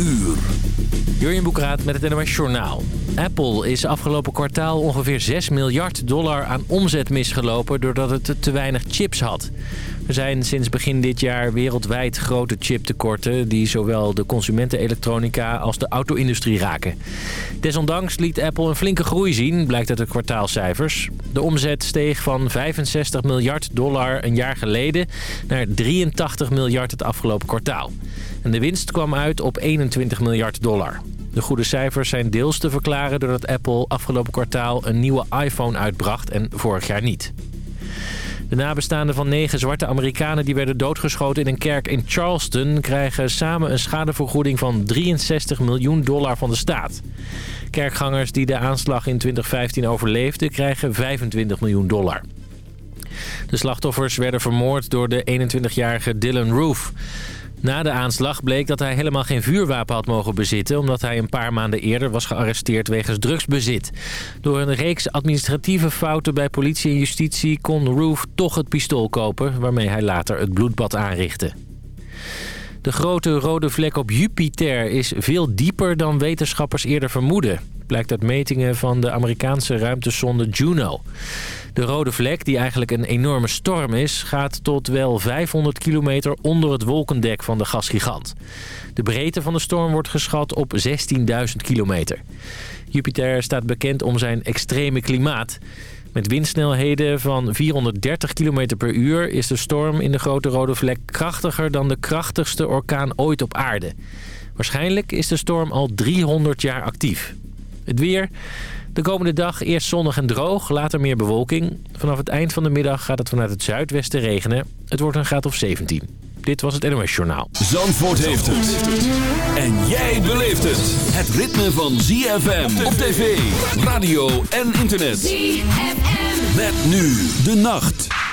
uur. Jurjen Boekraat met het NOS Journaal. Apple is afgelopen kwartaal ongeveer 6 miljard dollar aan omzet misgelopen... doordat het te weinig chips had. Er zijn sinds begin dit jaar wereldwijd grote chiptekorten... die zowel de consumentenelektronica als de auto-industrie raken. Desondanks liet Apple een flinke groei zien, blijkt uit de kwartaalcijfers. De omzet steeg van 65 miljard dollar een jaar geleden... naar 83 miljard het afgelopen kwartaal. En de winst kwam uit op 21 miljard dollar. De goede cijfers zijn deels te verklaren doordat Apple afgelopen kwartaal een nieuwe iPhone uitbracht en vorig jaar niet. De nabestaanden van negen zwarte Amerikanen die werden doodgeschoten in een kerk in Charleston... krijgen samen een schadevergoeding van 63 miljoen dollar van de staat. Kerkgangers die de aanslag in 2015 overleefden krijgen 25 miljoen dollar. De slachtoffers werden vermoord door de 21-jarige Dylan Roof. Na de aanslag bleek dat hij helemaal geen vuurwapen had mogen bezitten... omdat hij een paar maanden eerder was gearresteerd wegens drugsbezit. Door een reeks administratieve fouten bij politie en justitie... kon Roof toch het pistool kopen... waarmee hij later het bloedbad aanrichtte. De grote rode vlek op Jupiter is veel dieper dan wetenschappers eerder vermoeden. Blijkt uit metingen van de Amerikaanse ruimtesonde Juno. De rode vlek, die eigenlijk een enorme storm is... gaat tot wel 500 kilometer onder het wolkendek van de gasgigant. De breedte van de storm wordt geschat op 16.000 kilometer. Jupiter staat bekend om zijn extreme klimaat... Met windsnelheden van 430 km per uur is de storm in de grote rode vlek krachtiger dan de krachtigste orkaan ooit op aarde. Waarschijnlijk is de storm al 300 jaar actief. Het weer. De komende dag eerst zonnig en droog, later meer bewolking. Vanaf het eind van de middag gaat het vanuit het zuidwesten regenen. Het wordt een graad of 17. Dit was het NOS Journaal. Zandvoort heeft het. En jij beleeft het. Het ritme van ZFM op tv, radio en internet. ZFM. Met nu de nacht.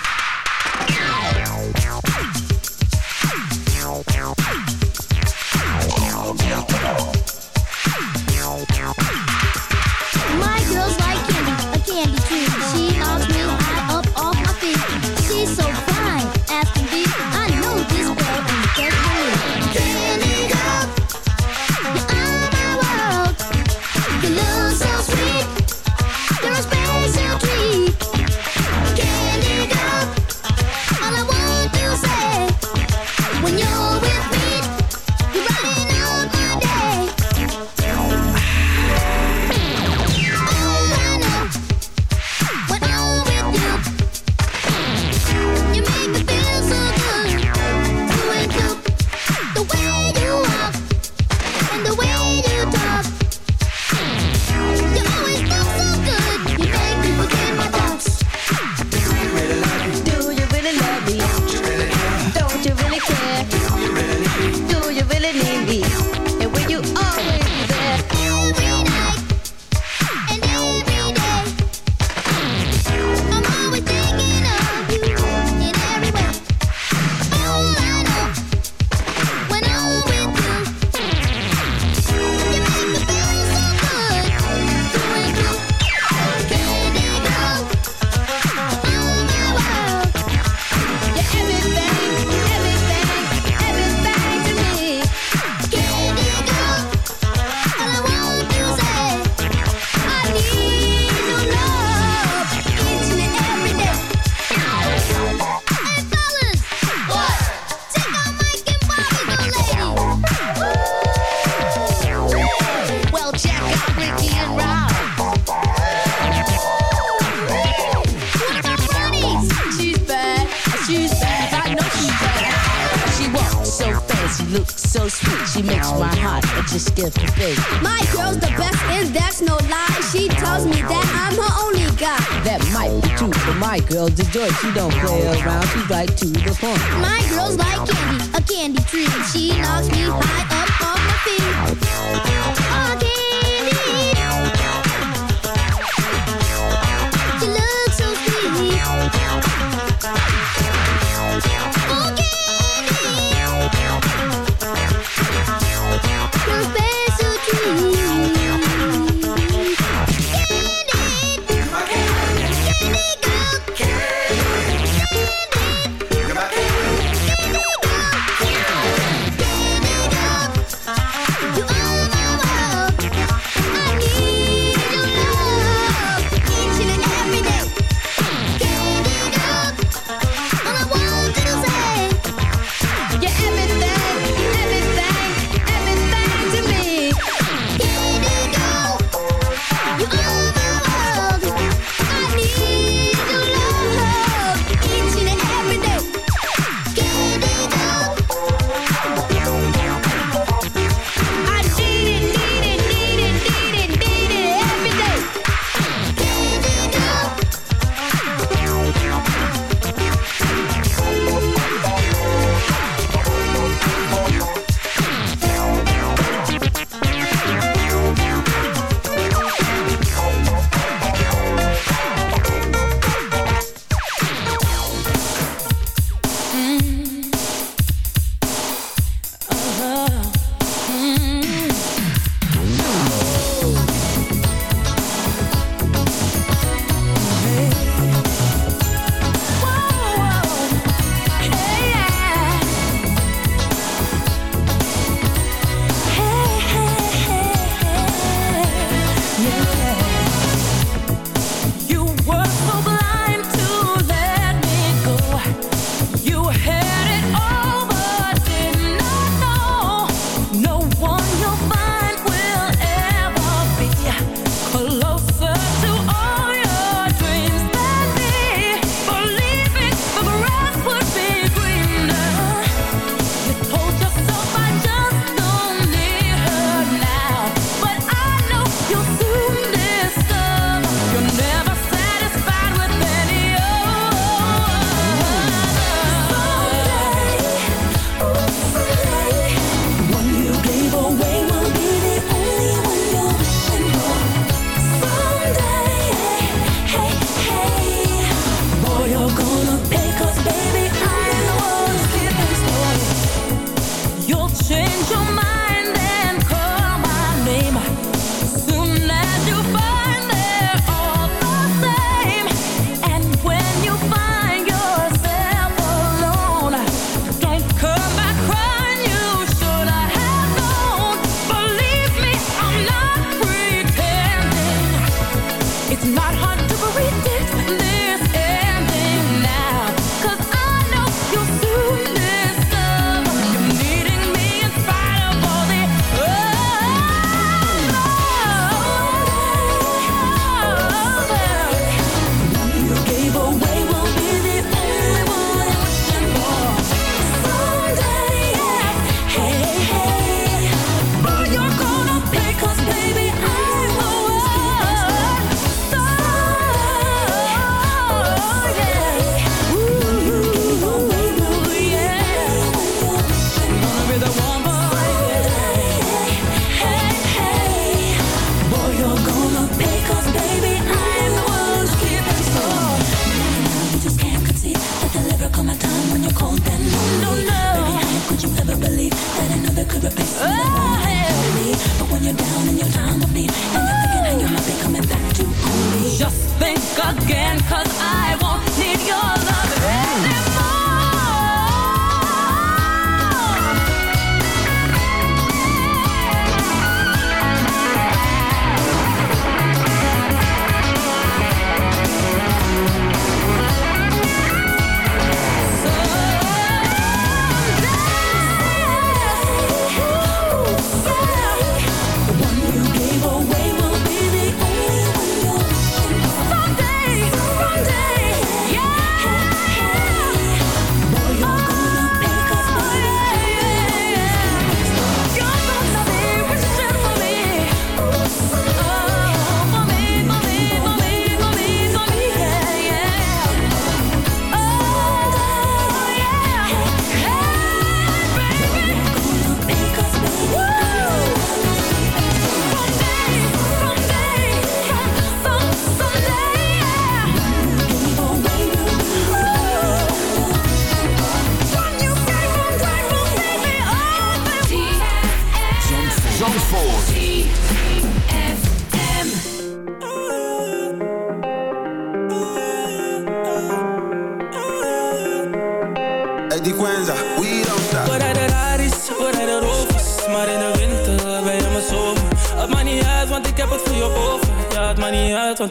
girl, the she don't play around. She like to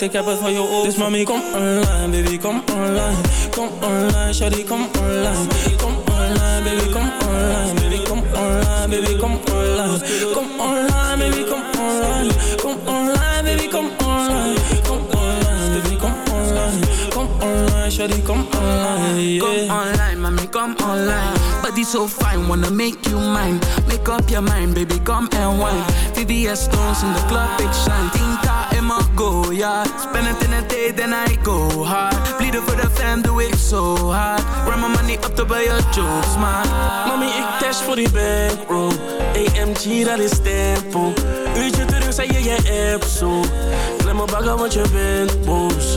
think I. so fine, wanna make you mine. Make up your mind, baby, come and wine. VVS stones in the club, big shine. Tinta in my go, yeah. Spend it in a day, then I go hard. Bleed for the fam, do ik so hard. Run my money up, to buy your jokes, man Mami, ik test voor die bankroll AMG, dat is tempo. Uurtje terug, zei je je app zo. Klem mijn bagger, want je bent boos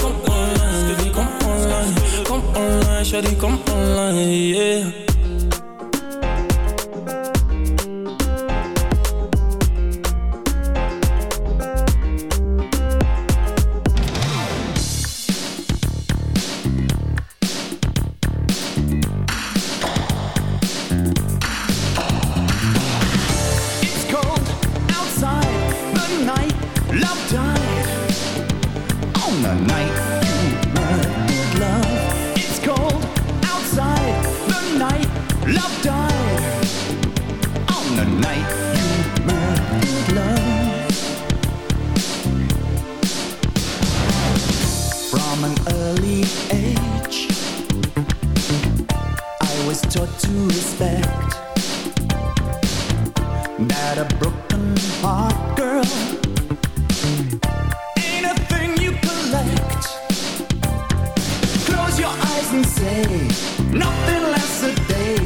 Kom online, kom online. Kom online, shawty, kom online, yeah. Say nothing lasts a day.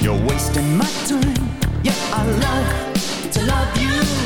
You're wasting my time. Yeah, I love to love you.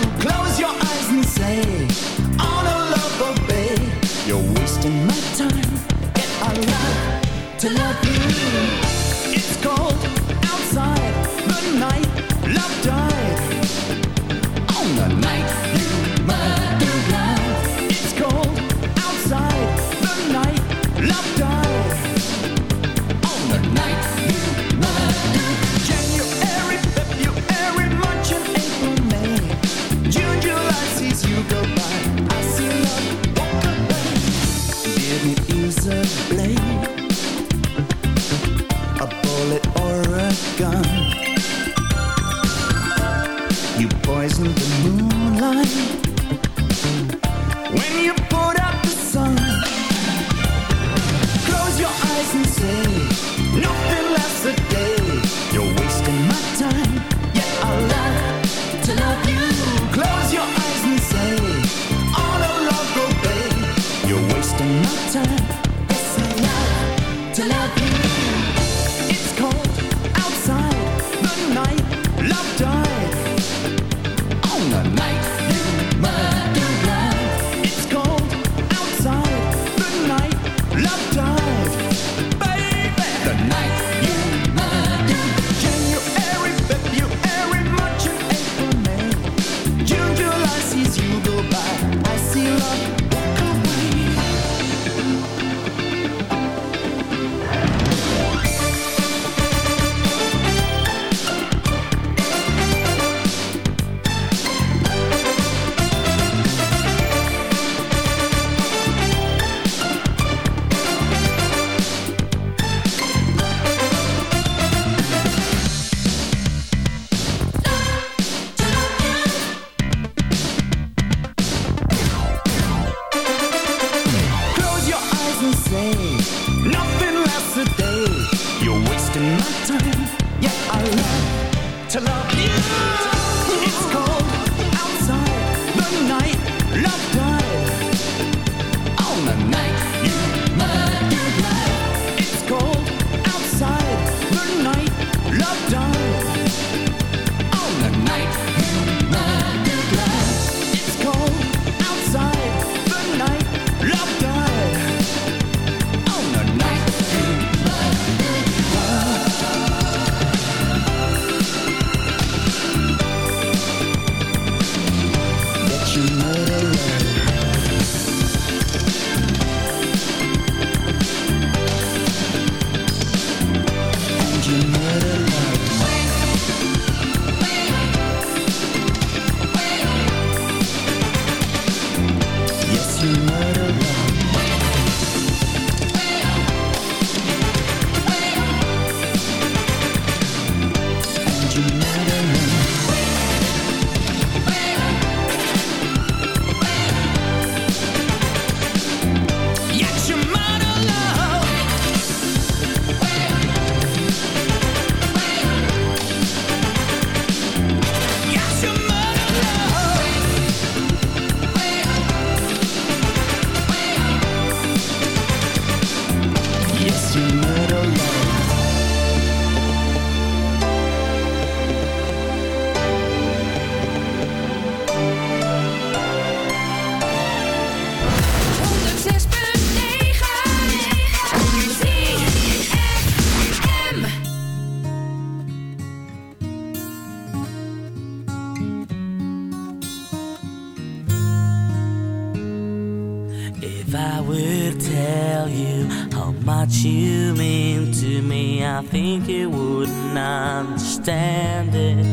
think you wouldn't understand it.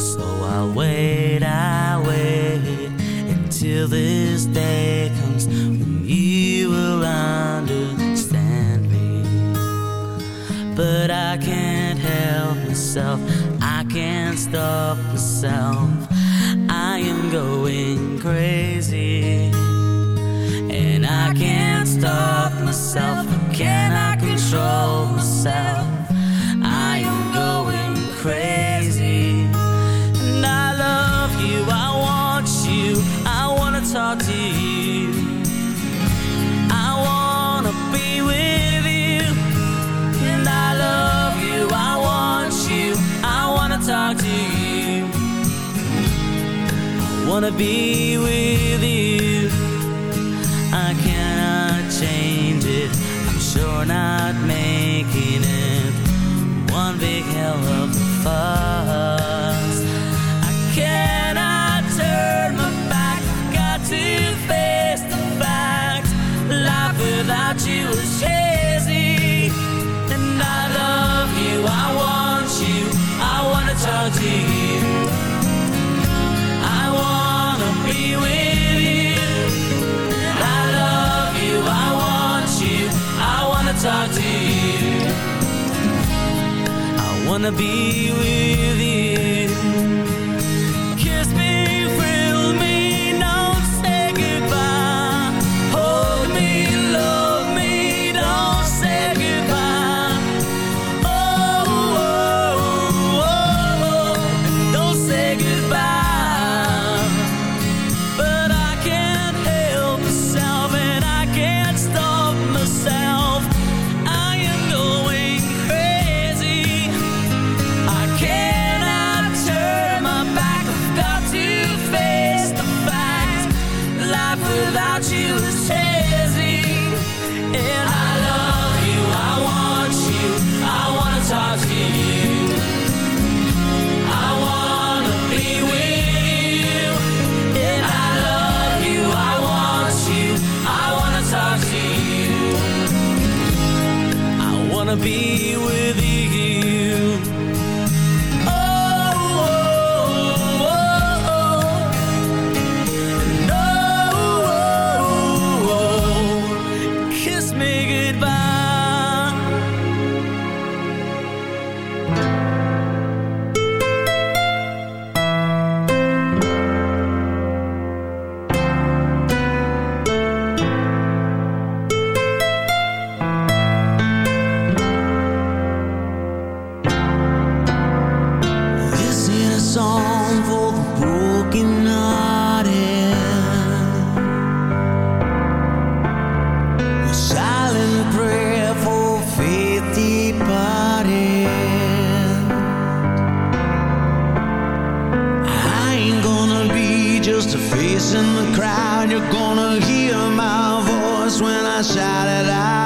So I wait, I wait until this day comes when you will understand me. But I can't help myself, I can't stop myself. wanna be with you. wanna be with you. silent prayer for faith departed. I ain't gonna be just a face in the crowd. You're gonna hear my voice when I shout it out.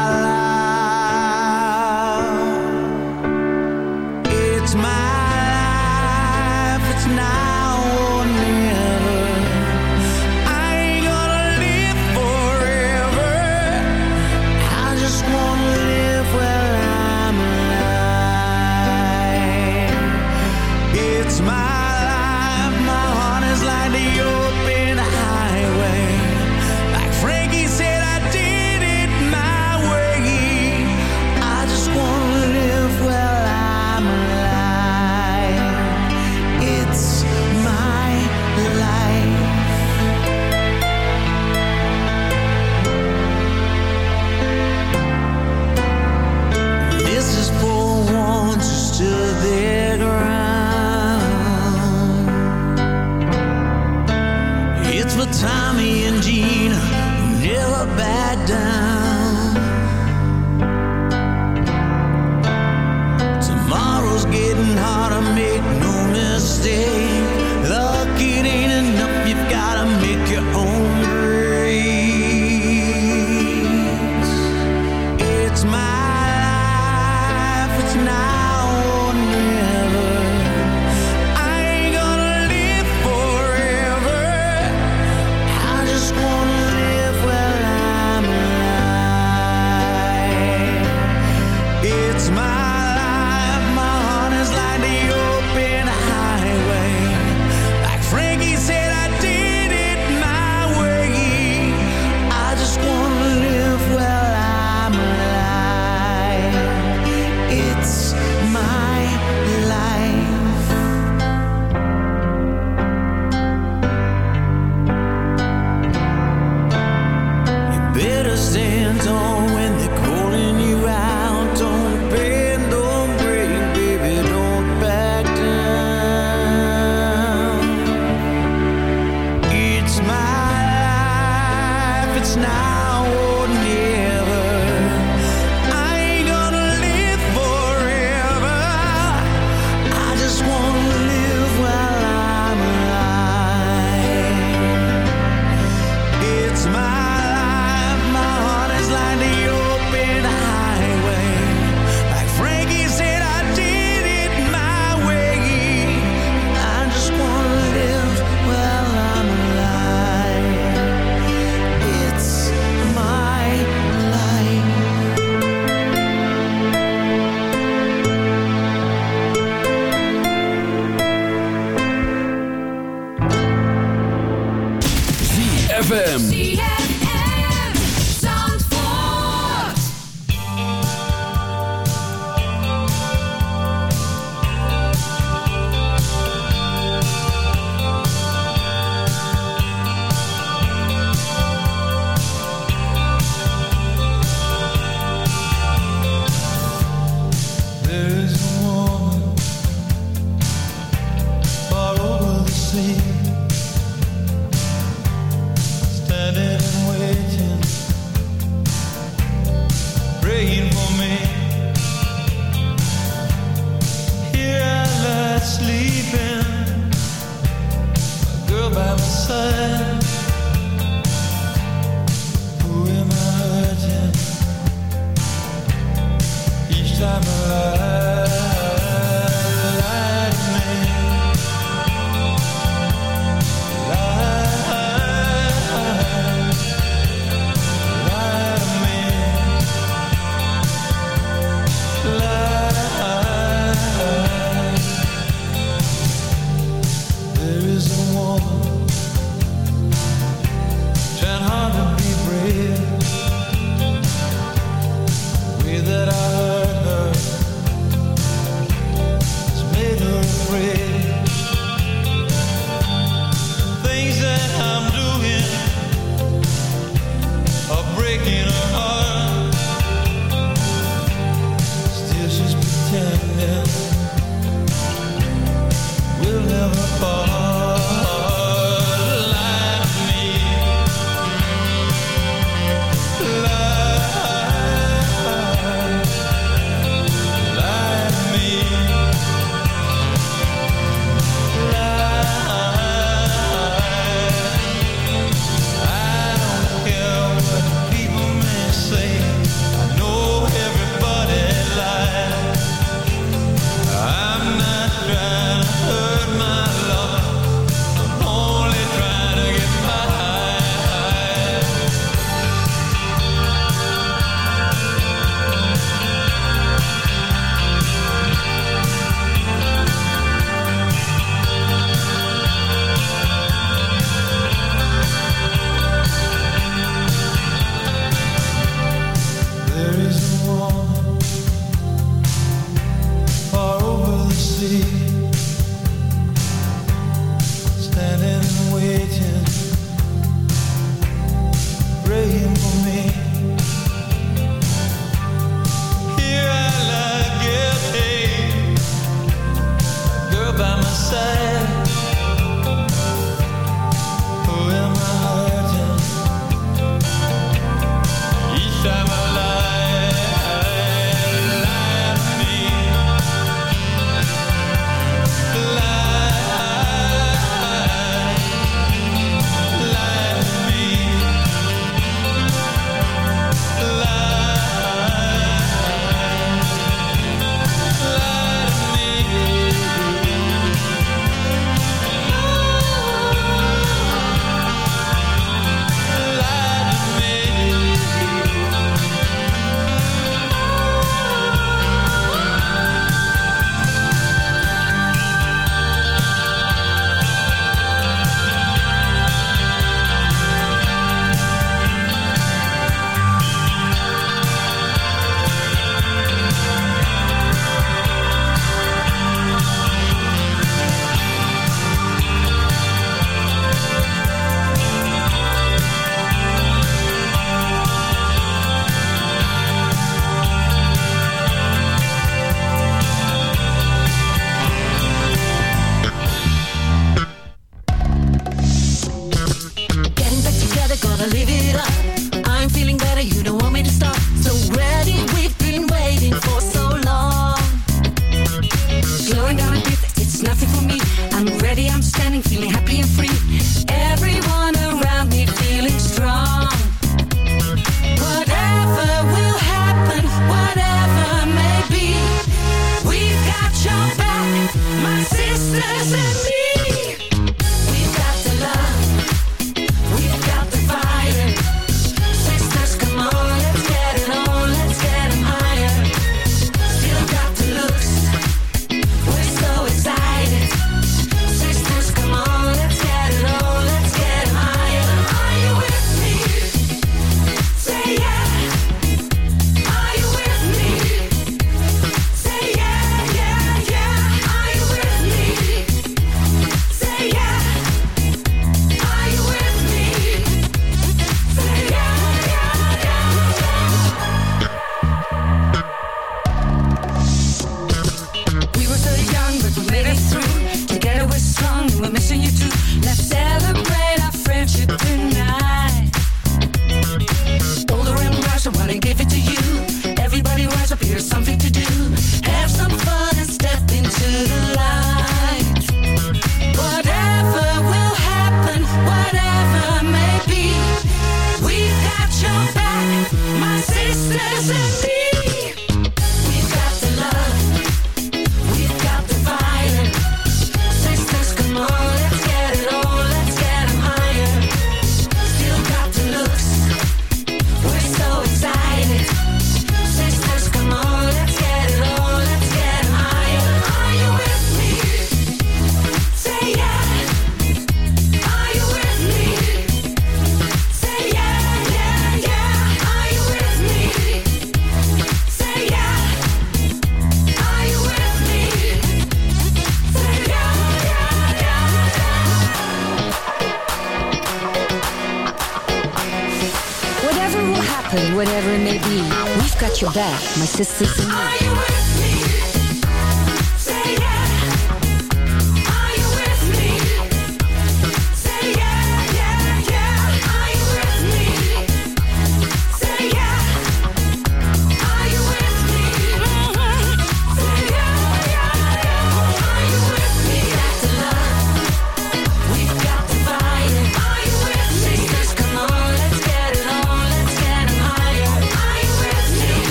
My sisters and me.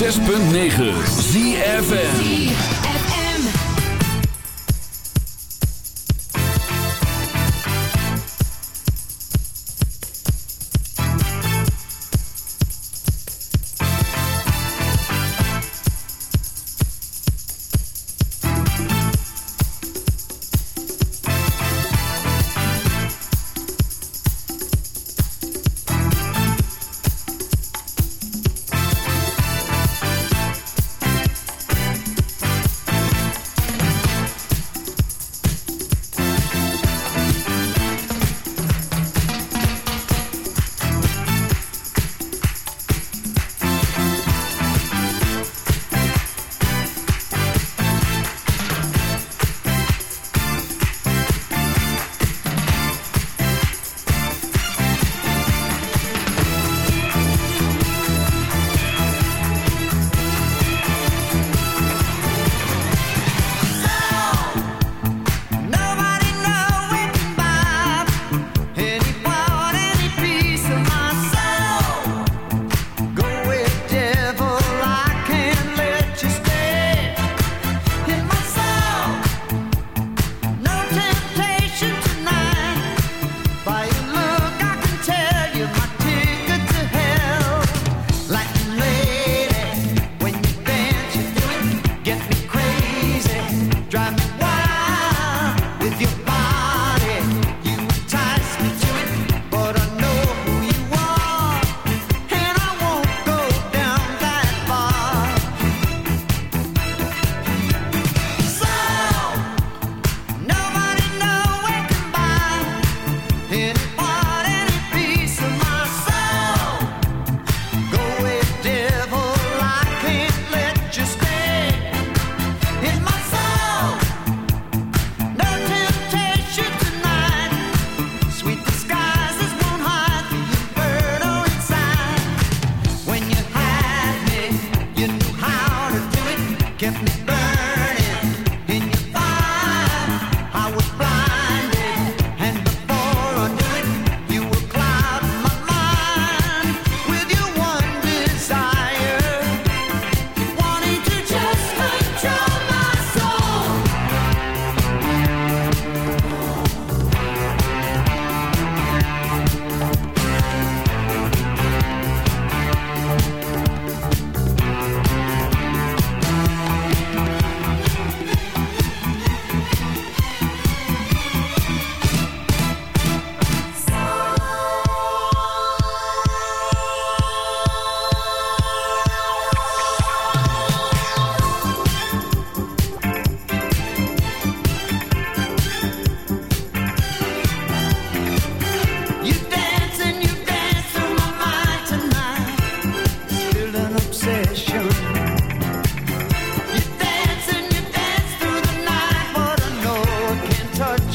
106.9 ZFN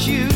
you.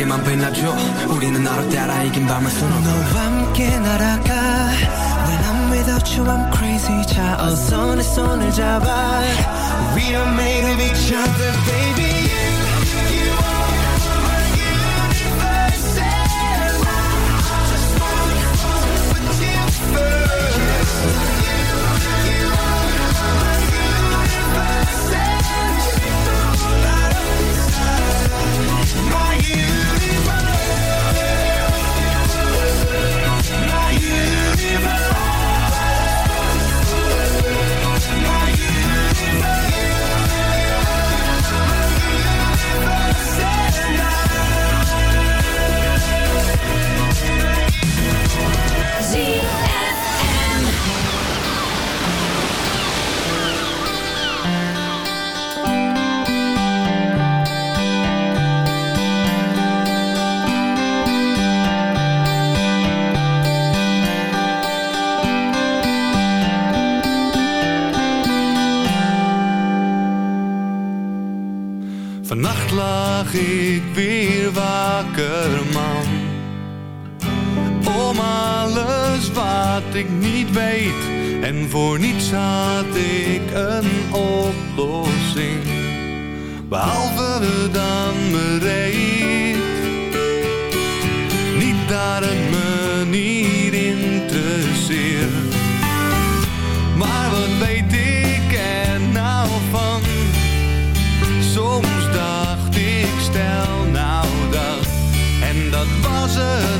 밝게만 빛나줘 우리는 너를 따라 이긴 밤을 수놓고 너와 함께 날아가 When I'm without you I'm crazy 자 어서 내 손을 잡아 We are made of each other baby ik weer wakker, man. Om alles wat ik niet weet. En voor niets had ik een oplossing. Behalve dan bereid. desert